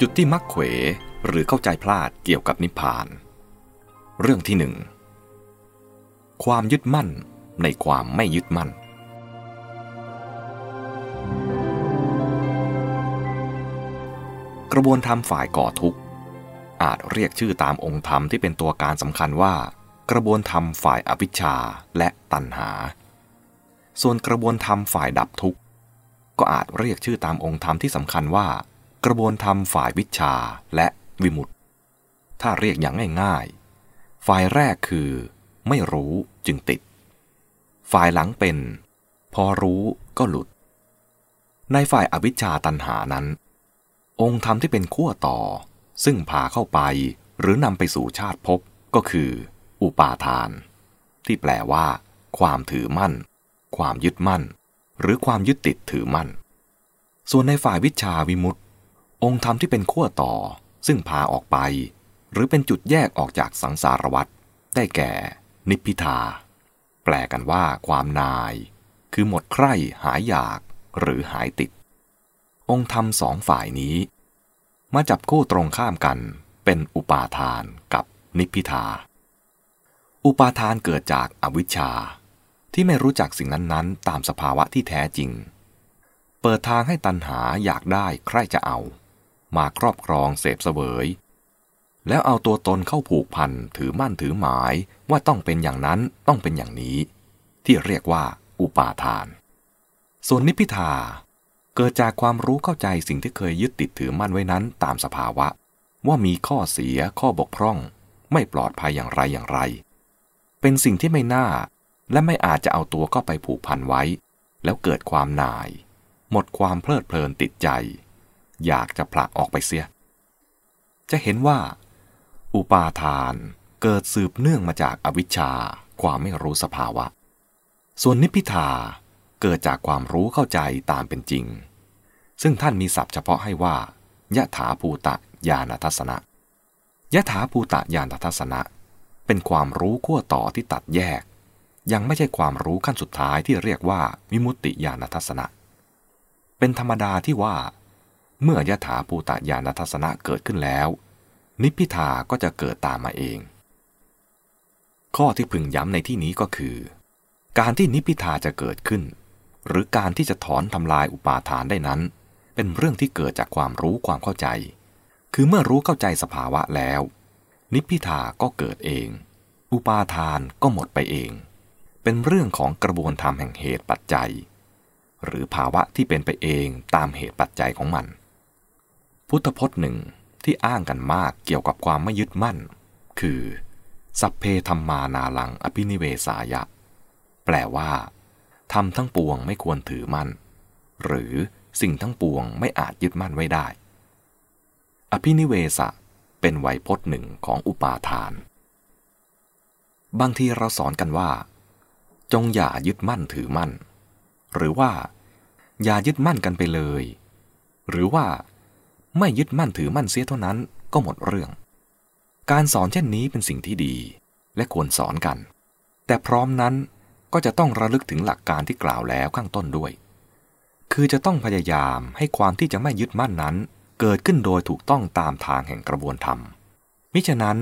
จุดที่มักเขวหรือเข้าใจพลาดเกี่ยวกับนิพพาน เรื่องที่หนึ่งความยึดมั่นในความไม่ยึดมั่น กระบวนธรรมฝ่ายก่อทุกข์อาจเรียกชื่อตามองค์ธรรมที่เป็นตัวการสำคัญว่า กระบวนธรรมฝ่ายอวิชชาและตัณหา ส่วนกระบวนธรรมฝ่ายดับทุกข์ก็อาจเรียกชื่อตามองค์ธรรมที่สำคัญว่า กระบวนธรรมฝ่ายวิชาและวิมุตติ ถ้าเรียกอย่างง่ายๆ ฝ่ายแรกคือไม่รู้จึงติด ฝ่ายหลังเป็น พอรู้ก็หลุด ในฝ่ายอวิชชาตันหานั้น องค์ธรรมที่เป็นขั้วต่อ ซึ่งพาเข้าไปหรือนำไปสู่ชาติภพก็คือ อุปาทาน ที่แปลว่า ความถือมั่น ความยึดมั่น หรือความยึดติดถือมั่น ส่วนในฝ่ายวิชาวิมุตติ องค์ธรรมที่เป็นขั้วต่อ ซึ่งพาออกไป หรือเป็นจุดแยกออกจากสังสารวัฏได้แก่ นิพพิทา แปลกันว่าความนาย คือหมดใคร่หายอยากหรือหายติด องค์ธรรมสองฝ่ายนี้ มาจับคู่ตรงข้ามกันเป็นอุปาทานกับนิพพิทา อุปาทานเกิดจากอวิชชา ที่ไม่รู้จักสิ่งนั้นๆ ตามสภาวะที่แท้จริง เปิดทางให้ตัณหาอยากได้ใครจะเอา มาครอบครองเสพเสวย แล้วเอาตัวตนเข้าผูกพันถือมั่นถือหมายว่าต้องเป็นอย่างนั้นต้องเป็นอย่างนี้ ที่เรียกว่าอุปาทาน ส่วนนิพิทาเกิดจากความรู้เข้าใจสิ่งที่เคยยึดติดถือมั่นไว้นั้นตามสภาวะ ว่ามีข้อเสียข้อบกพร่อง ไม่ปลอดภัยอย่างไรอย่างไร เป็นสิ่งที่ไม่น่าและไม่อาจจะเอาตัวเข้าไปผูกพันไว้ แล้วเกิดความหน่าย หมดความเพลิดเพลินติดใจ อยากจะผลักออกไปเสีย จะเห็นว่า อุปาทานเกิดสืบเนื่องมาจากอวิชชาความไม่รู้สภาวะ ส่วนนิพพิทาเกิดจากความรู้เข้าใจตามเป็นจริง ซึ่งท่านมีศัพท์เฉพาะให้ว่ายะถาภูตะญาณทัศนะยะถาภูตะญาณทัศนะ เป็นความรู้ขั้วต่อที่ตัดแยก ยังไม่ใช่ความรู้ขั้นสุดท้ายที่เรียกว่าวิมุตติญาณทัศนะ เป็นธรรมดาที่ว่า เมื่อยะถาภูตญาณทัศนะเกิดขึ้นแล้ว นิพพิทาก็จะเกิดตามมาเอง ข้อที่พึงย้ำในที่นี้ก็คือ การที่นิพพิทาจะเกิดขึ้น หรือการที่จะถอนทำลายอุปาทานได้นั้น เป็นเรื่องที่เกิดจากความรู้ความเข้าใจ คือเมื่อรู้เข้าใจสภาวะแล้ว นิพพิทาก็เกิดเอง อุปาทานก็หมดไปเอง เป็นเรื่องของกระบวนธรรมแห่งเหตุปัจจัย หรือภาวะที่เป็นไปเองตามเหตุปัจจัยของมัน พุทธพจน์หนึ่งที่อ้างกันมากเกี่ยวกับความไม่ยึดมั่น คือ สัพเพธรรมานาลังอภินิเวสายะ แปลว่าทำทั้งปวงไม่ควรถือมั่น หรือสิ่งทั้งปวงไม่อาจยึดมั่นไว้ได้ อภินิเวสะเป็นไวยพจน์หนึ่งของอุปาทาน บางทีเราสอนกันว่า จงอย่ายึดมั่นถือมั่น หรือว่า อย่ายึดมั่นกันไปเลย หรือว่า ไม่ยึดมั่นถือมั่นเสียเท่านั้นก็หมดเรื่อง การสอนเช่นนี้เป็นสิ่งที่ดีและควรสอนกัน แต่พร้อมนั้นก็จะต้องระลึกถึงหลักการที่กล่าวแล้วข้างต้นด้วย คือจะต้องพยายามให้ความที่จะไม่ยึดมั่นนั้น เกิดขึ้นโดยถูกต้องตามทางแห่งกระบวนธรรม มิฉะนั้น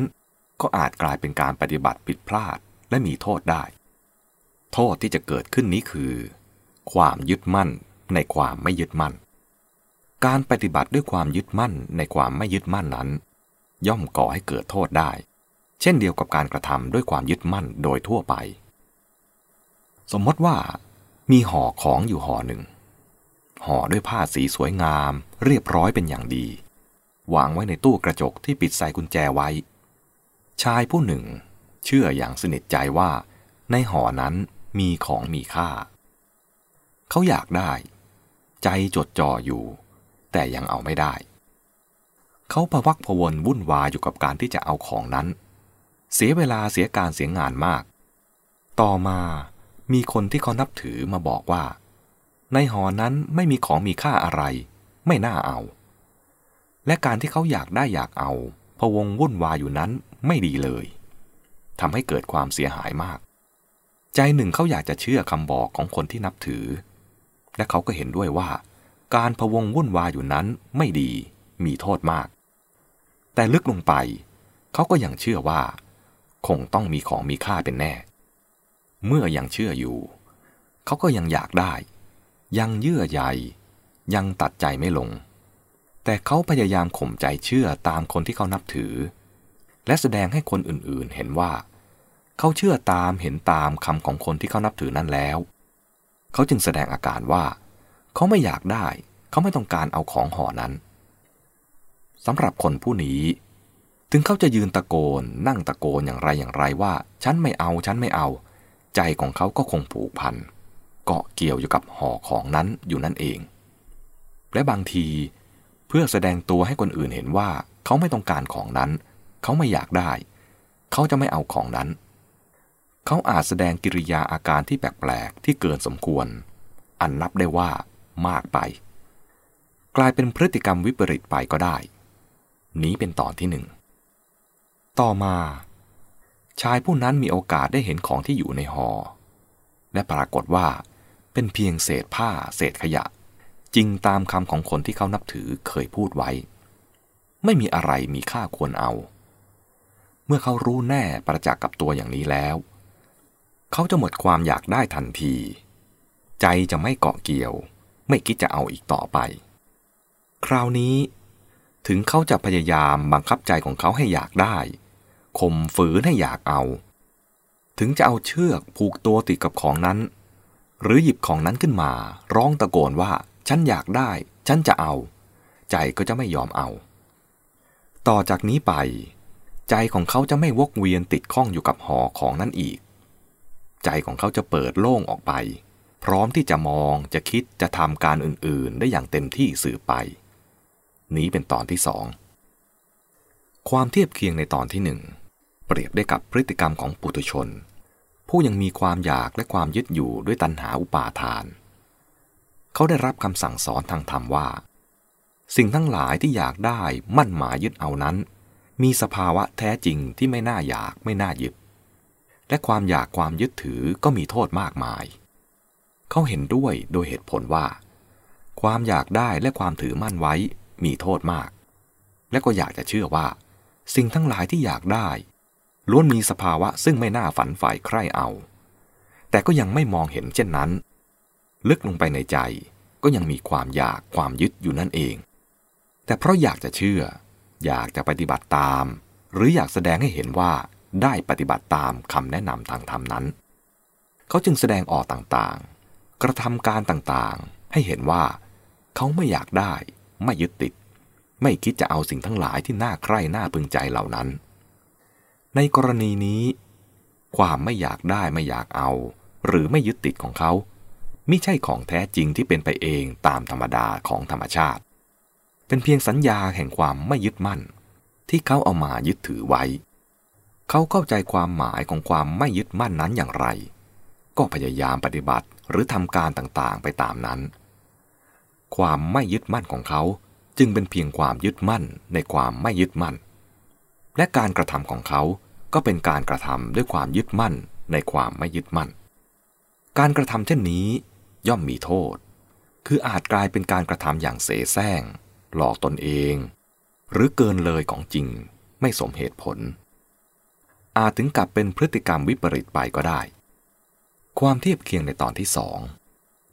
ก็อาจกลายเป็นการปฏิบัติผิดพลาดและมีโทษได้ โทษที่จะเกิดขึ้นนี้คือ ความยึดมั่นในความไม่ยึดมั่น การปฏิบัติด้วยความยึดมั่นในความไม่ยึดมั่นนั้น ย่อมก่อให้เกิดโทษได้ เช่นเดียวกับการกระทำด้วยความยึดมั่นโดยทั่วไป สมมติว่ามีห่อของอยู่ห่อหนึ่งห่อด้วยผ้าสีสวยงาม เรียบร้อยเป็นอย่างดี วางไว้ในตู้กระจกที่ปิดใส่กุญแจไว้ ชายผู้หนึ่ง เชื่ออย่างสนิทใจว่า ในห่อนั้นมีของมีค่า เขาอยากได้ ใจจดจ่ออยู่ แต่ยังเอาไม่ได้ เขาประวักพวนวุ่นวายอยู่กับการที่จะเอาของนั้น เสียเวลาเสียการเสียงานมาก ต่อมามีคนที่เขานับถือมาบอกว่า ในหอนั้นไม่มีของมีค่าอะไร ไม่น่าเอา และการที่เขาอยากได้อยากเอาพวงวุ่นวายอยู่นั้นไม่ดีเลยทำให้เกิดความเสียหายมาก ใจหนึ่งเขาอยากจะเชื่อคำบอกของคนที่นับถือ และเขาก็เห็นด้วยว่า การพวงวุ่นวายอยู่นั้นไม่ดีมีโทษมาก แต่ลึกลงไป เขาก็ยังเชื่อว่า คงต้องมีของมีค่าเป็นแน่ เมื่อยังเชื่ออยู่ เขาก็ยังอยากได้ ยังเยื่อใยยังตัดใจไม่ลง แต่เขาพยายามข่มใจเชื่อตามคนที่เขานับถือ และแสดงให้คนอื่นๆเห็นว่า เขาเชื่อตามเห็นตามคำของคนที่เขานับถือนั่นแล้ว เขาจึงแสดงอาการว่า เขาไม่อยากได้ เขาไม่ต้องการเอาของห่อนั้นสำหรับคนผู้นี้ ถึงเขาจะยืนตะโกน นั่งตะโกนอย่างไรอย่างไรว่า ฉันไม่เอาฉันไม่เอา ใจของเขาก็คงผูกพันเกาะเกี่ยวอยู่กับห่อของนั้นอยู่นั่นเอง และบางทีเพื่อแสดงตัวให้คนอื่นเห็นว่า เขาไม่ต้องการของนั้น เขาไม่อยากได้ เขาจะไม่เอาของนั้น เขาอาจแสดงกิริยาอาการที่แปลกๆที่เกินสมควร อันนับได้ว่า มากไป กลายเป็นพฤติกรรมวิปริตไปก็ได้ นี้เป็นตอนที่หนึ่งต่อมา ชายผู้นั้นมีโอกาสได้เห็นของที่อยู่ในหอ และปรากฏว่าเป็นเพียงเศษผ้าเศษขยะ จริงตามคำของคนที่เขานับถือเคยพูดไว้ ไม่มีอะไรมีค่าควรเอา เมื่อเขารู้แน่ประจักษ์กับตัวอย่างนี้แล้ว เขาจะหมดความอยากได้ทันที ใจจะไม่เกาะเกี่ยว ไม่คิดจะเอาอีกต่อไป คราวนี้ ถึงเขาจะพยายามบังคับใจของเขาให้อยากได้ข่มฝืนให้อยากเอา ถึงจะเอาเชือกผูกตัวติดกับของนั้น หรือหยิบของนั้นขึ้นมา ร้องตะโกนว่า ฉันอยากได้ ฉันจะเอา ใจก็จะไม่ยอมเอา ต่อจากนี้ไป ใจของเขาจะไม่วกเวียนติดข้องอยู่กับห่อของนั้นอีก ใจของเขาจะเปิดโล่งออกไป พร้อมที่จะมองจะคิดจะทำการอื่นๆ ได้อย่างเต็มที่สืบไป นี้เป็นตอนที่สองความเทียบเคียงในตอนที่หนึ่งเปรียบได้กับพฤติกรรมของปุถุชน ผู้ยังมีความอยากและความยึดอยู่ด้วยตัณหาอุปาทาน เขาได้รับคำสั่งสอนทางธรรมว่า สิ่งทั้งหลายที่อยากได้มั่นหมายยึดเอานั้น มีสภาวะแท้จริงที่ไม่น่าอยากไม่น่ายึด และความอยากความยึดถือก็มีโทษมากมาย เขาเห็นด้วยโดยเหตุผลว่า ความอยากได้และความถือมั่นไว้มีโทษมาก และก็อยากจะเชื่อว่า สิ่งทั้งหลายที่อยากได้ล้วนมีสภาวะซึ่งไม่น่าฝันฝ่ายใคร่เอา แต่ก็ยังไม่มองเห็นเช่นนั้น ลึกลงไปในใจก็ยังมีความอยากความยึดอยู่นั่นเอง แต่เพราะอยากจะเชื่อ อยากจะปฏิบัติตาม หรืออยากแสดงให้เห็นว่าได้ปฏิบัติตามคำแนะนำทางธรรมนั้น เขาจึงแสดงออกต่างๆ กระทำการต่างๆ ให้เห็นว่า เขาไม่อยากได้ ไม่ยึดติด ไม่คิดจะเอาสิ่งทั้งหลายที่น่าใคร่น่าพึงใจเหล่านั้น ในกรณีนี้ ความไม่อยากได้ไม่อยากเอา หรือไม่ยึดติดของเขาไม่ใช่ของแท้จริงที่เป็นไปเองตามธรรมดาของธรรมชาติ เป็นเพียงสัญญาแห่งความไม่ยึดมั่น ที่เขาเอามายึดถือไว้ เขาเข้าใจความหมายของความไม่ยึดมั่นนั้นอย่างไร ก็พยายามปฏิบัติหรือทำการต่างๆไปตามนั้น ความไม่ยึดมั่นของเขาจึงเป็นเพียงความยึดมั่นในความไม่ยึดมั่น และการกระทำของเขาก็เป็นการกระทำด้วยความยึดมั่นในความไม่ยึดมั่น การกระทำเช่นนี้ย่อมมีโทษ คืออาจกลายเป็นการกระทำอย่างเสแสร้ง หลอกตนเอง หรือเกินเลยของจริงไม่สมเหตุผล อาจถึงกับเป็นพฤติกรรมวิปริตไปก็ได้ ความเทียบเคียงในตอนที่สอง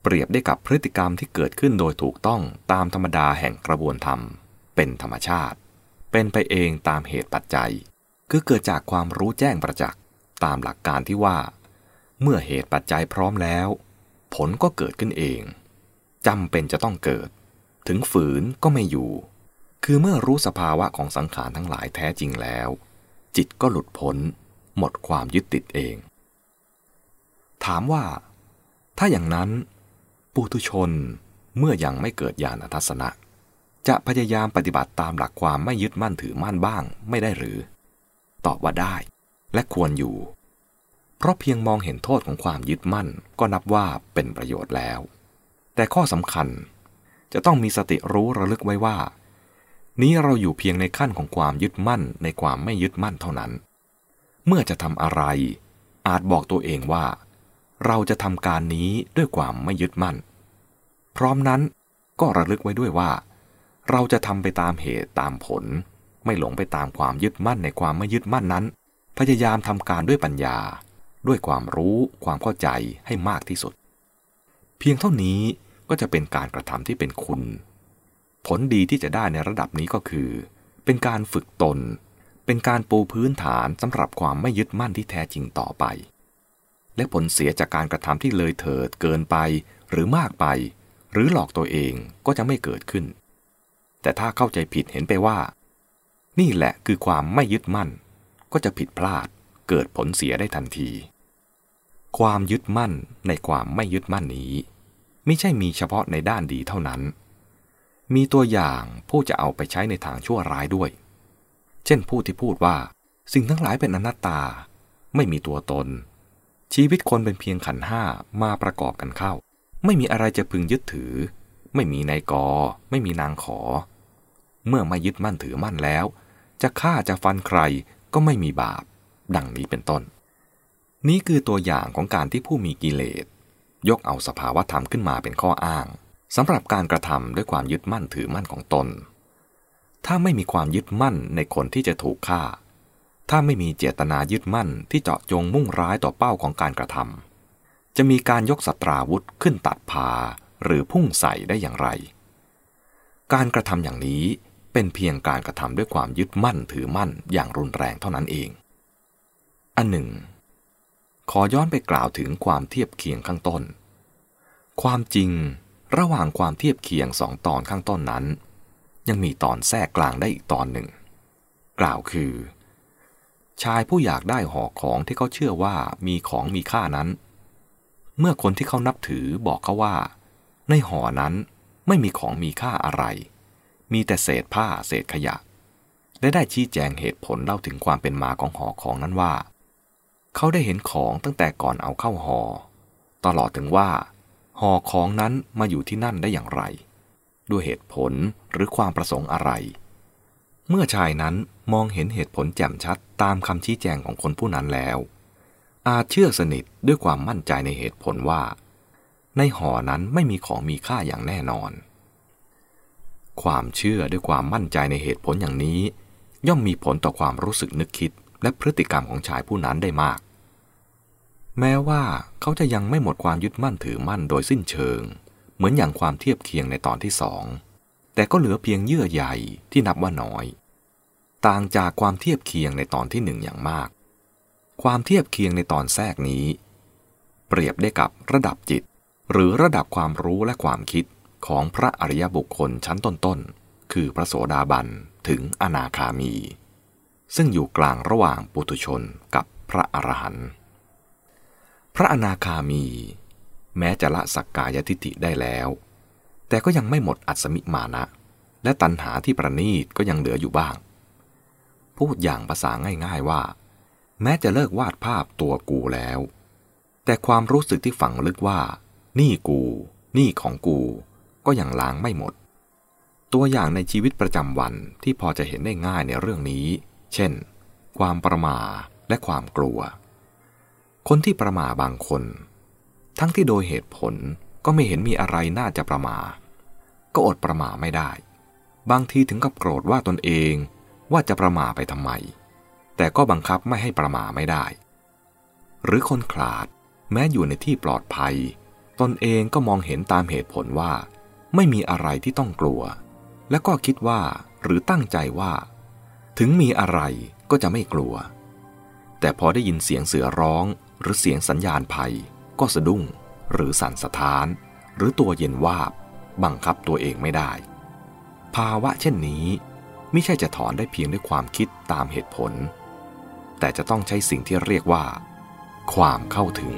เปรียบได้กับพฤติกรรมที่เกิดขึ้นโดยถูกต้องตามธรรมดาแห่งกระบวนธรรม เป็นธรรมชาติ เป็นไปเองตามเหตุปัจจัย คือเกิดจากความรู้แจ้งประจักษ์ตามหลักการที่ว่า เมื่อเหตุปัจจัยพร้อมแล้ว ผลก็เกิดขึ้นเองจำเป็นจะต้องเกิด ถึงฝืนก็ไม่อยู่ คือเมื่อรู้สภาวะของสังขารทั้งหลายแท้จริงแล้ว จิตก็หลุดพ้น หมดความยึดติดเอง ถามว่า ถ้าอย่างนั้น ปุถุชนเมื่อยังไม่เกิดญาณทัศนะ จะพยายามปฏิบัติตามหลักความไม่ยึดมั่นถือมั่นบ้างไม่ได้หรือ ตอบว่าได้และควรอยู่ เพราะเพียงมองเห็นโทษของความยึดมั่นก็นับว่าเป็นประโยชน์แล้ว แต่ข้อสำคัญจะต้องมีสติรู้ระลึกไว้ว่า นี้เราอยู่เพียงในขั้นของความยึดมั่นในความไม่ยึดมั่นเท่านั้น เมื่อจะทำอะไร อาจบอกตัวเองว่า เราจะทำการนี้ด้วยความไม่ยึดมั่น พร้อมนั้นก็ระลึกไว้ด้วยว่า เราจะทำไปตามเหตุตามผล ไม่หลงไปตามความยึดมั่นในความไม่ยึดมั่นนั้น พยายามทำการด้วยปัญญา ด้วยความรู้ความเข้าใจให้มากที่สุด เพียงเท่านี้ก็จะเป็นการกระทำที่เป็นคุณ ผลดีที่จะได้ในระดับนี้ก็คือ เป็นการฝึกตน เป็นการปูพื้นฐานสำหรับความไม่ยึดมั่นที่แท้จริงต่อไป และผลเสียจากการกระทำที่เลยเถิดเกินไป หรือมากไป หรือหลอกตัวเองก็จะไม่เกิดขึ้น แต่ถ้าเข้าใจผิดเห็นไปว่า นี่แหละคือความไม่ยึดมั่น ก็จะผิดพลาดเกิดผลเสียได้ทันที ความยึดมั่นในความไม่ยึดมั่นนี้ไม่ใช่มีเฉพาะในด้านดีเท่านั้น มีตัวอย่างผู้จะเอาไปใช้ในทางชั่วร้ายด้วย เช่นผู้ที่พูดว่า สิ่งทั้งหลายเป็นอนัตตา ไม่มีตัวตน ชีวิตคนเป็นเพียงขันห้ามาประกอบกันเข้า ไม่มีอะไรจะพึงยึดถือ ไม่มีนายกไม่มีนางขอ เมื่อไม่ยึดมั่นถือมั่นแล้ว จะฆ่าจะฟันใครก็ไม่มีบาป ดังนี้เป็นต้น นี้คือตัวอย่างของการที่ผู้มีกิเลส ยกเอาสภาวธรรมขึ้นมาเป็นข้ออ้างสำหรับการกระทำด้วยความยึดมั่นถือมั่นของตน ถ้าไม่มีความยึดมั่นในคนที่จะถูกฆ่า ถ้าไม่มีเจตนายึดมั่นที่เจาะจงมุ่งร้ายต่อเป้าของการกระทำจะมีการยกสตราวุธขึ้นตัดพาหรือพุ่งใส่ได้อย่างไร การกระทำอย่างนี้เป็นเพียงการกระทำด้วยความยึดมั่นถือมั่นอย่างรุนแรงเท่านั้นเอง อันหนึ่ง ขอย้อนไปกล่าวถึงความเทียบเคียงข้างต้น ความจริงระหว่างความเทียบเคียงสองตอนข้างต้นนั้น ยังมีตอนแทรกกลางได้อีกตอนหนึ่ง กล่าวคือ ชายผู้อยากได้ห่อของที่เขาเชื่อว่ามีของมีค่านั้น เมื่อคนที่เขานับถือบอกเขาว่า ในห่อนั้นไม่มีของมีค่าอะไร มีแต่เศษผ้าเศษขยะ และได้ชี้แจงเหตุผลเล่าถึงความเป็นมาของห่อของนั้นว่า เขาได้เห็นของตั้งแต่ก่อนเอาเข้าห่อตลอดถึงว่าห่อของนั้นมาอยู่ที่นั่นได้อย่างไร ด้วยเหตุผลหรือความประสงค์อะไร เมื่อชายนั้นมองเห็นเหตุผลแจ่มชัดตามคำชี้แจงของคนผู้นั้นแล้ว อาจเชื่อสนิทด้วยความมั่นใจในเหตุผลว่า ในห่อนั้นไม่มีของมีค่าอย่างแน่นอน ความเชื่อด้วยความมั่นใจในเหตุผลอย่างนี้ ย่อมมีผลต่อความรู้สึกนึกคิดและพฤติกรรมของชายผู้นั้นได้มาก แม้ว่าเขาจะยังไม่หมดความยึดมั่นถือมั่นโดยสิ้นเชิง เหมือนอย่างความเทียบเคียงในตอนที่สองแต่ก็เหลือเพียงเยื่อใยที่นับว่าน้อย ต่างจากความเทียบเคียงในตอนที่หนึ่งอย่างมาก ความเทียบเคียงในตอนแทรกนี้ เปรียบได้กับระดับจิต หรือระดับความรู้และความคิดของพระอริยบุคคลชั้นต้นๆ คือพระโสดาบันถึงอนาคามี ซึ่งอยู่กลางระหว่างปุถุชนกับพระอรหันต์ พระอนาคามี แม้จะละสักกายทิฏฐิได้แล้ว แต่ก็ยังไม่หมดอัศมิมานะ และตัณหาที่ประณีตก็ยังเหลืออยู่บ้าง พูดอย่างภาษาง่ายๆว่า แม้จะเลิกวาดภาพตัวกูแล้ว แต่ความรู้สึกที่ฝังลึกว่า นี่กู นี่ของกู ก็ยังล้างไม่หมด ตัวอย่างในชีวิตประจำวันที่พอจะเห็นได้ง่ายในเรื่องนี้ เช่น ความประมาและความกลัว คนที่ประมาบางคน ทั้งที่โดยเหตุผลก็ไม่เห็นมีอะไรน่าจะประมา ก็อดประมาไม่ได้ บางทีถึงกับโกรธว่าตนเอง ว่าจะประมาไปทำไม แต่ก็บังคับไม่ให้ประมาไม่ได้ หรือคนขลาดแม้อยู่ในที่ปลอดภัย ตนเองก็มองเห็นตามเหตุผลว่า ไม่มีอะไรที่ต้องกลัว และก็คิดว่าหรือตั้งใจว่า ถึงมีอะไรก็จะไม่กลัว แต่พอได้ยินเสียงเสือร้องหรือเสียงสัญญาณภัย ก็สะดุ้ง หรือสั่นสะท้าน หรือตัวเย็นวาบ บังคับตัวเองไม่ได้ ภาวะเช่นนี้ ไม่ใช่จะถอนได้เพียงด้วยความคิดตามเหตุผล แต่จะต้องใช้สิ่งที่เรียกว่า ความเข้าถึง